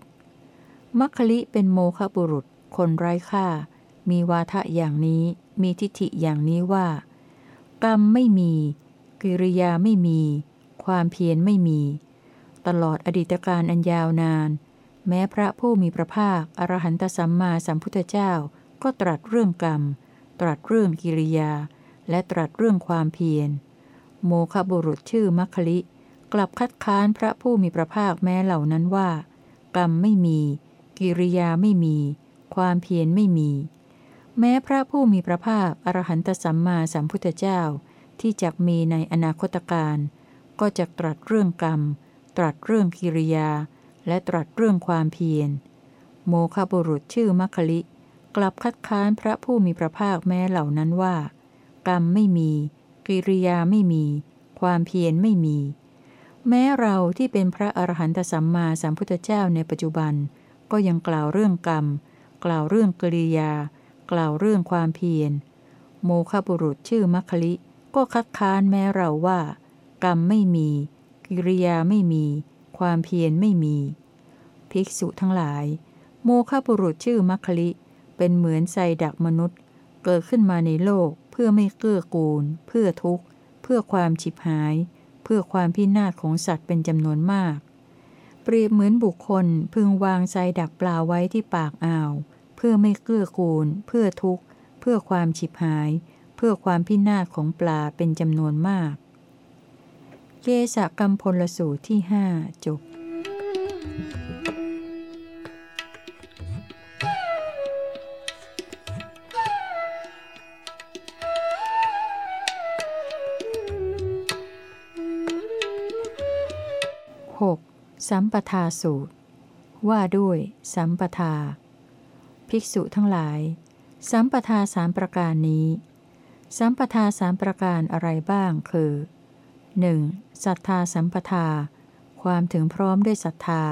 มัคคลิเป็นโมฆะบุรุษ คนไร้ค่า มีวาทะอย่างนี้ มีทิฏฐิอย่างนี้ว่า กรรมไม่มี กิริยาไม่มี ความเพียรไม่มี ตลอดอดีตการอันยาวนาน แม้พระผู้มีพระภาค อรหันตสัมมาสัมพุทธเจ้าก็ตรัสเรื่องกรรม ตรัสเรื่องกิริยา และตรัสเรื่องความเพียร โมคบุรุษชื่อมัคคลิกลับคัดค้านพระผู้มีพระภาคแม้เหล่านั้นว่า กรรมไม่มี กิริยาไม่มี ความเพียรไม่มี แม้พระผู้มีพระภาคอรหันตสัมมาสัมพุทธเจ้าที่จะมีในอนาคตการก็จะตรัสเรื่องกรรม ตรัสเรื่องกิริยา และตรัสเรื่องความเพียร โมคบุรุษชื่อมัคคลิ กลับคัดค้านพระผู้มีพระภาคแม้เหล่านั้นว่า กรรมไม่มี กิริยาไม่มี ความเพียรไม่มี แม้เราที่เป็นพระอรหันตสัมมาสัมพุทธเจ้าในปัจจุบัน ก็ยังกล่าวเรื่องกรรม กล่าวเรื่องกิริยา กล่าวเรื่องความเพียร โมคบุรุษชื่อมัคคลิก็คัดค้านแม้เราว่า กรรมไม่มี กิริยาไม่มี ความเพียรไม่มี ภิกษุทั้งหลาย โมฆะบุรุษชื่อมัคคลิ เป็นเหมือนไซดักมนุษย์ เกิดขึ้นมาในโลกเพื่อไม่เกื้อกูล เพื่อทุกข์ เพื่อความฉิบหาย เพื่อความพินาศของสัตว์เป็นจำนวนมาก เปรียบเหมือนบุคคลพึงวางไซดักปลาไว้ที่ปากอ่าว เพื่อไม่เกื้อกูล เพื่อทุกข์ เพื่อความฉิบหาย เพื่อความพินาศของปลาเป็นจำนวนมาก เกสกรรมพลสูตรที่ห้าจบ สัมปทาสูตร ว่าด้วย สัมปทา ภิกษุทั้งหลาย สัมปทาสามประการนี้ สัมปทาสามประการอะไรบ้างคือ 1. ศรัทธาสัมปทา ความถึงพร้อมด้วยศรัทธา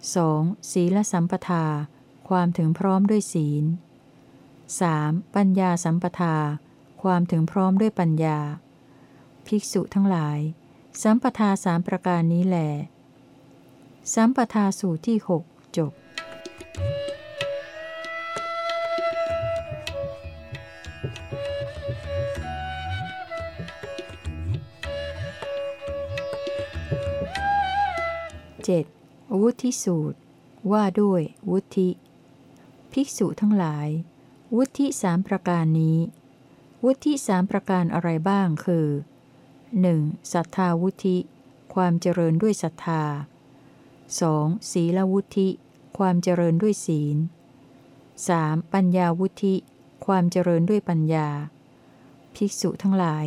2. ศีลสัมปทา ความถึงพร้อมด้วยศีล 3. ปัญญาสัมปทา ความถึงพร้อมด้วยปัญญา ภิกษุทั้งหลาย สัมปทาสามประการนี้แหล สัมปทาสูตรที่หกจบเจ็ดวุธิสูตร ว่าด้วย วุธิ ภิกษุทั้งหลาย วุธิสามประการนี้ วุธิสามประการอะไรบ้างคือ 1. ศรัทธาวุธิ ความเจริญด้วยศรัทธา 2. ศีลวุธิความเจริญด้วยศีล 3. ปัญญาวุธิความเจริญด้วยปัญญา ภิกษุทั้งหลาย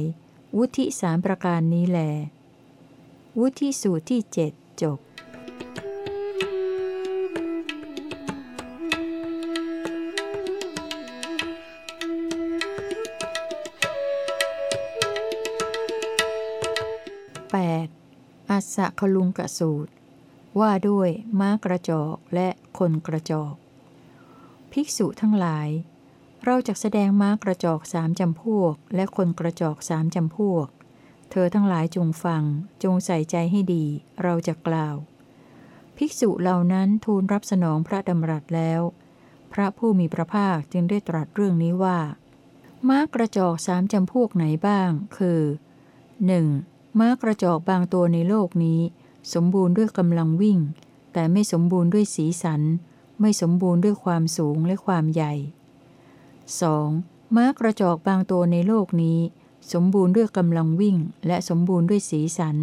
วุธิสามประการนี้แหลวุธิสูตรที่เจ็ดจบ 8. อัสสะคลุงกะสูตร ว่าด้วยม้ากระจอกและคนกระจอก ภิกษุทั้งหลาย เราจะแสดงม้ากระจอกสามจำพวก และคนกระจอกสามจำพวก เธอทั้งหลายจงฟัง จงใส่ใจให้ดี เราจะกล่าว ภิกษุเหล่านั้นทูลรับสนองพระดำรัสแล้ว พระผู้มีพระภาคจึงได้ตรัสเรื่องนี้ว่า ม้ากระจอกสามจำพวกไหนบ้าง คือ 1. ม้ากระจอกบางตัวในโลกนี้ สมบูรณ์ด้วยกำลังวิ่ง แต่ไม่สมบูรณ์ด้วยสีสัน ไม่สมบูรณ์ด้วยความสูงและความใหญ่ 2. ม้ากระจอกบางตัวในโลกนี้ สมบูรณ์ด้วยกำลังวิ่ง และสมบูรณ์ด้วยสีสัน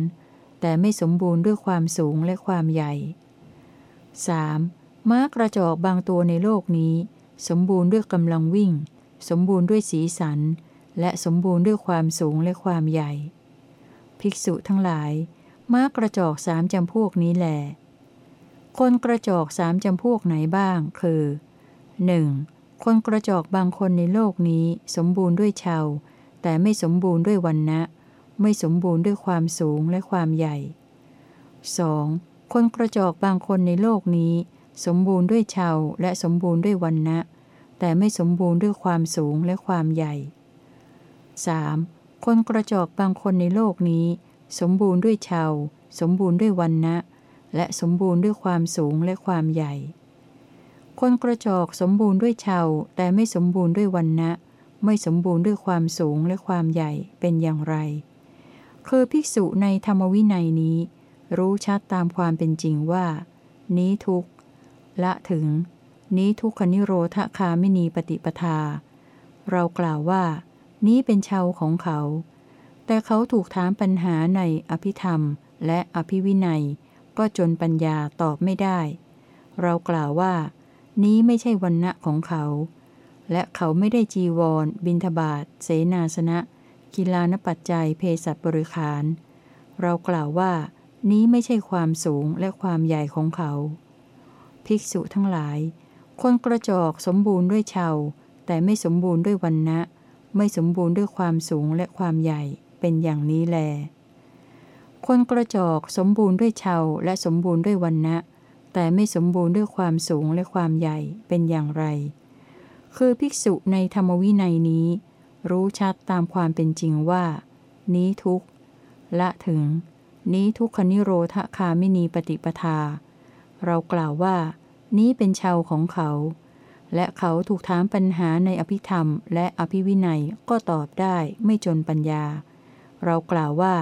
แต่ไม่สมบูรณ์ด้วยความสูงและความใหญ่ 3. ม้ากระจอกบางตัวในโลกนี้ สมบูรณ์ด้วยกำลังวิ่ง สมบูรณ์ด้วยสีสัน และสมบูรณ์ด้วยความสูงและความใหญ่ ภิกษุทั้งหลาย ม้ากระจอกสามจำพวกนี้แหลคนกระจอกสามจำพวกไหนบ้าง คือ 1. คนกระจอกบางคนในโลกนี้สมบูรณ์ด้วยชาวแต่ไม่สมบูรณ์ด้วยวันนะไม่สมบูรณ์ด้วยความสูงและความใหญ่ 2. คนกระจอกบางคนในโลกนี้ สมบูรณ์ด้วยชาวและสมบูรณ์ด้วยวันนะแต่ไม่สมบูรณ์ด้วยความสูงและความใหญ่ 3. คนกระจอกบางคนในโลกนี้ สมบูรณ์ด้วยชาวสมบูรณ์ด้วยวันนะและสมบูรณ์ด้วยความสูงและความใหญ่ คนกระจอกสมบูรณ์ด้วยชาวแต่ไม่สมบูรณ์ด้วยวันนะไม่สมบูรณ์ด้วยความสูงและความใหญ่เป็นอย่างไร คือภิกษุในธรรมวินัยนี้ รู้ชัดตามความเป็นจริงว่า นี้ทุกละถึง นี้ทุกขนิโรธคาไม่นีปฏิปทา เรากล่าวว่า นี้เป็นชาวของเขา แต่เขาถูกถามปัญหาในอภิธรรมและอภิวินัย ก็จนปัญญาตอบไม่ได้ เรากล่าวว่า นี้ไม่ใช่วันณะของเขา และเขาไม่ได้จีวร บินทบาทเสนาสนะ กีฬานปัจจัยเพศบริขาร เรากล่าวว่า นี้ไม่ใช่ความสูงและความใหญ่ของเขา ภิกษุทั้งหลาย คนกระจอกสมบูรณ์ด้วยชาวแต่ไม่สมบูรณ์ด้วยวันนะไม่สมบูรณ์ด้วยความสูงและความใหญ่ เป็นอย่างนี้แล คนกระจอกสมบูรณ์ด้วยชาวและสมบูรณ์ด้วยวันนะแต่ไม่สมบูรณ์ด้วยความสูงและความใหญ่เป็นอย่างไร คือภิกษุในธรรมวินัยนี้ รู้ชัดตามความเป็นจริงว่า นี้ทุกละถึง นี้ทุกขนิโรธคาไมินีปฏิปทา เรากล่าวว่า นี้เป็นชาวของเขาและเขาถูกถามปัญหาในอภิธรรม และอภิวินัยก็ตอบได้ไม่จนปัญญา เรากล่าวว่า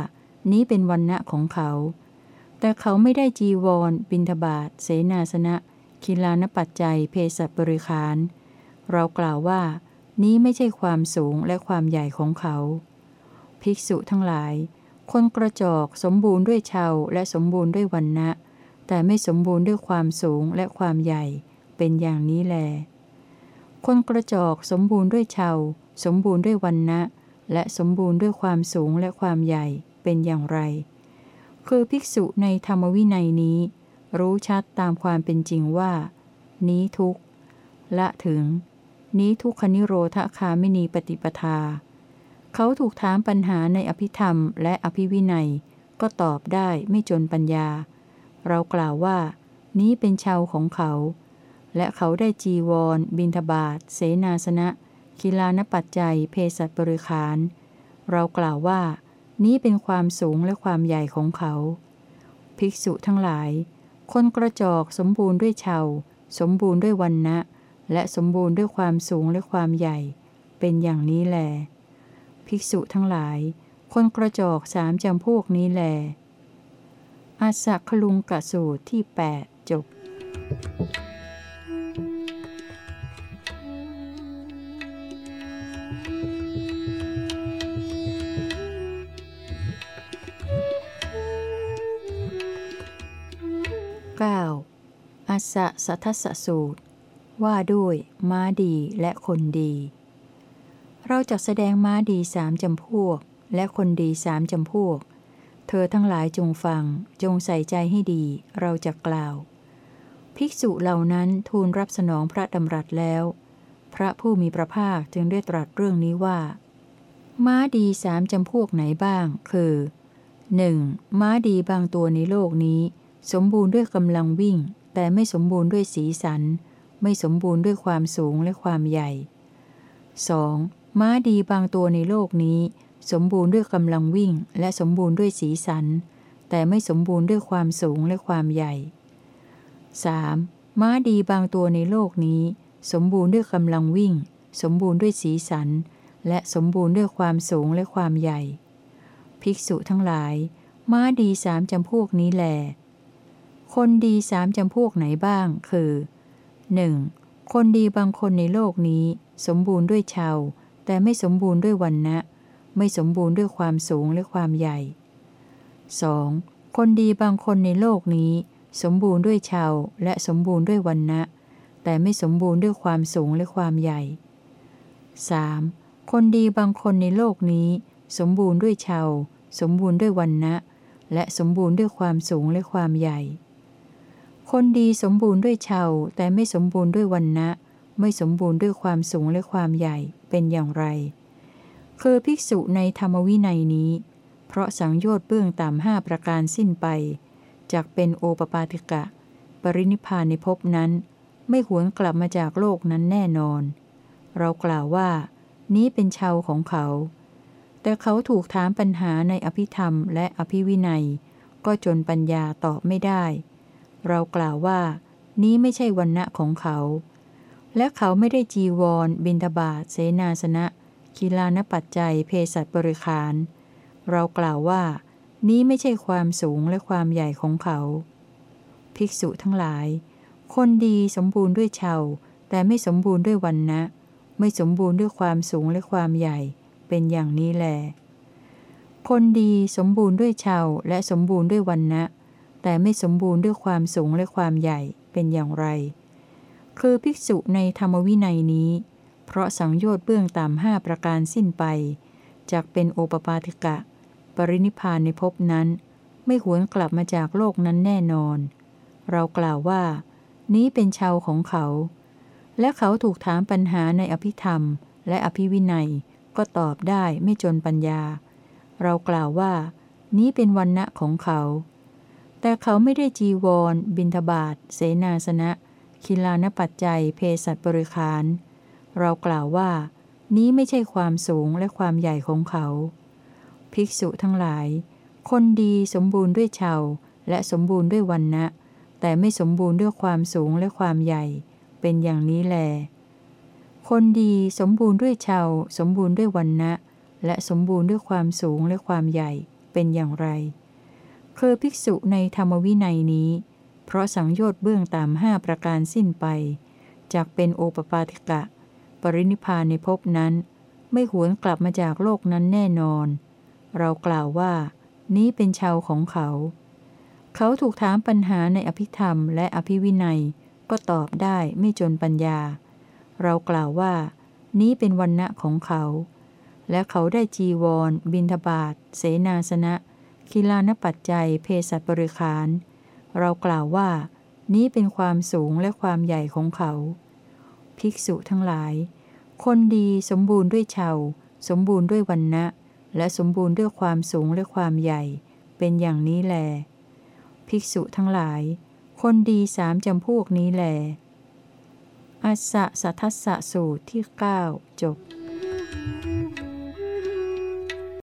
นี้เป็นวันณะของเขา แต่เขาไม่ได้จีวร บินทบาทเสนาสนะคิลานปัจจัยเพศบริขาร เรากล่าวว่า นี้ไม่ใช่ความสูงและความใหญ่ของเขา ภิกษุทั้งหลาย คนกระจอกสมบูรณ์ด้วยชาวและสมบูรณ์ด้วยวันนะแต่ไม่สมบูรณ์ด้วยความสูงและความใหญ่ เป็นอย่างนี้แล คนกระจอกสมบูรณ์ด้วยชาวสมบูรณ์ด้วยวันนะ และสมบูรณ์ด้วยความสูงและความใหญ่เป็นอย่างไร คือภิกษุในธรรมวินัยนี้ รู้ชัดตามความเป็นจริงว่า นี้ทุกละถึง นี้ทุกขนิโรธคาไม่นีปฏิปทา เขาถูกถามปัญหาในอภิธรรมและอภิวินัย ก็ตอบได้ไม่จนปัญญา เรากล่าวว่า นี้เป็นชาวของเขา และเขาได้จีวร บินทบาทเสนาสนะ คิลานปัจจัยเพศบริขาร เรากล่าวว่า นี้เป็นความสูงและความใหญ่ของเขา ภิกษุทั้งหลาย คนกระจอกสมบูรณ์ด้วยชาวสมบูรณ์ด้วยวันนะและสมบูรณ์ด้วยความสูงและความใหญ่ เป็นอย่างนี้แล ภิกษุทั้งหลาย คนกระจอกสามจำพวกนี้แล อาสักคลุงกะสูตรที่ 8 จบ 9. อาสะสัทธสสูตร ว่าด้วยม้าดีและคนดี เราจะแสดงม้าดีสามจำพวก และคนดีสามจำพวก เธอทั้งหลายจงฟัง จงใส่ใจให้ดี เราจะกล่าว ภิกษุเหล่านั้นทูลรับสนองพระดำรัสแล้ว พระผู้มีพระภาคจึงได้ตรัสเรื่องนี้ว่า ม้าดีสามจำพวกไหนบ้าง คือหนึ่งม้าดีบางตัวในโลกนี้ สมบูรณ์ด้วยกำลังวิ่ง แต่ไม่สมบูรณ์ด้วยสีสัน ไม่สมบูรณ์ด้วยความสูงและความใหญ่ 2. ม้าดีบางตัวในโลกนี้ สมบูรณ์ด้วยกำลังวิ่ง และสมบูรณ์ด้วยสีสัน แต่ไม่สมบูรณ์ด้วยความสูงและความใหญ่ 3. ม้าดีบางตัวในโลกนี้ สมบูรณ์ด้วยกำลังวิ่ง สมบูรณ์ด้วยสีสัน และสมบูรณ์ด้วยความสูงและความใหญ่ ภิกษุทั้งหลาย ม้าดีสามจำพวกนี้แหล คนดีสามจำพวกไหนบ้าง คือ 1. คนดีบางคนในโลกนี้ สมบูรณ์ด้วยชาวแต่ไม่สมบูรณ์ด้วยวันนะ ไม่สมบูรณ์ด้วยความสูงและความใหญ่ 2. คนดีบางคนในโลกนี้ สมบูรณ์ด้วยชาวและสมบูรณ์ด้วยวันนะ แต่ไม่สมบูรณ์ด้วยความสูงและความใหญ่ 3. คนดีบางคนในโลกนี้ สมบูรณ์ด้วยชาวสมบูรณ์ด้วยวันนะ และสมบูรณ์ด้วยความสูงและความใหญ่ คนดีสมบูรณ์ด้วยชาวแต่ไม่สมบูรณ์ด้วยวันนะไม่สมบูรณ์ด้วยความสูงและความใหญ่เป็นอย่างไร คือภิกษุในธรรมวินัยนี้ เพราะสังโยชน์เบื้องต่ำห้าประการสิ้นไปจากเป็นโอปปาติกะ ปรินิพานในภพนั้น ไม่หวนกลับมาจากโลกนั้นแน่นอน เรากล่าวว่า นี้เป็นชาวของเขา แต่เขาถูกถามปัญหาในอภิธรรมและอภิวินัย ก็จนปัญญาตอบไม่ได้ เรากล่าวว่า นี้ไม่ใช่วันณะของเขา และเขาไม่ได้จีวร บินทบาทเสนาสนะกีฬานปัจจัยเพศัตบริขาร เรากล่าวว่า นี้ไม่ใช่ความสูงและความใหญ่ของเขา ภิกษุทั้งหลาย คนดีสมบูรณ์ด้วยชาวแต่ไม่สมบูรณ์ด้วยวันนะ ไม่สมบูรณ์ด้วยความสูงและความใหญ่ เป็นอย่างนี้แล คนดีสมบูรณ์ด้วยชาวและสมบูรณ์ด้วยวันนะ แต่ไม่สมบูรณ์ด้วยความสูงและความใหญ่เป็นอย่างไร คือภิกษุในธรรมวินัยนี้ เพราะสังโยชน์เบื้องต่ำห้าประการสิ้นไปจากเป็นโอปปาติกะ ปรินิพานในภพนั้น ไม่หวนกลับมาจากโลกนั้นแน่นอน เรากล่าวว่า นี้เป็นชาวของเขา และเขาถูกถามปัญหาในอภิธรรม และอภิวินัยก็ตอบได้ไม่จนปัญญา เรากล่าวว่า นี้เป็นวันณะของเขา แต่เขาไม่ได้จีวร บินทบาทเสนาสนะ คิลานปัจจัย เพศัตบริคาร เรากล่าวว่า นี้ไม่ใช่ความสูงและความใหญ่ของเขา ภิกษุทั้งหลาย คนดีสมบูรณ์ด้วยชาวและสมบูรณ์ด้วยวันนะแต่ไม่สมบูรณ์ด้วยความสูงและความใหญ่ เป็นอย่างนี้แล คนดีสมบูรณ์ด้วยชาวสมบูรณ์ด้วยวันนะและสมบูรณ์ด้วยความสูงและความใหญ่เป็นอย่างไร คือภิกษุในธรรมวินัยนี้ เพราะสังโยชน์เบื้องตามห้าประการสิ้นไปจากเป็นโอปปาติกะ ปรินิพานในภพนั้น ไม่หวนกลับมาจากโลกนั้นแน่นอน เรากล่าวว่า นี้เป็นชาวของเขา เขาถูกถามปัญหาในอภิธรรมและอภิวินัย ก็ตอบได้ไม่จนปัญญา เรากล่าวว่า นี้เป็นวันณะของเขา และเขาได้จีวร บินทบาทเสนาสนะ คิลานปัจจัยเพศสัตบริขาร เรากล่าวว่า นี้เป็นความสูงและความใหญ่ของเขา ภิกษุทั้งหลาย คนดีสมบูรณ์ด้วยชาวสมบูรณ์ด้วยวันนะและสมบูรณ์ด้วยความสูงและความใหญ่ เป็นอย่างนี้แล ภิกษุทั้งหลาย คนดีสามจำพวกนี้แล อัสสะสัทธสะสูตรที่ 9 จบ Thank you.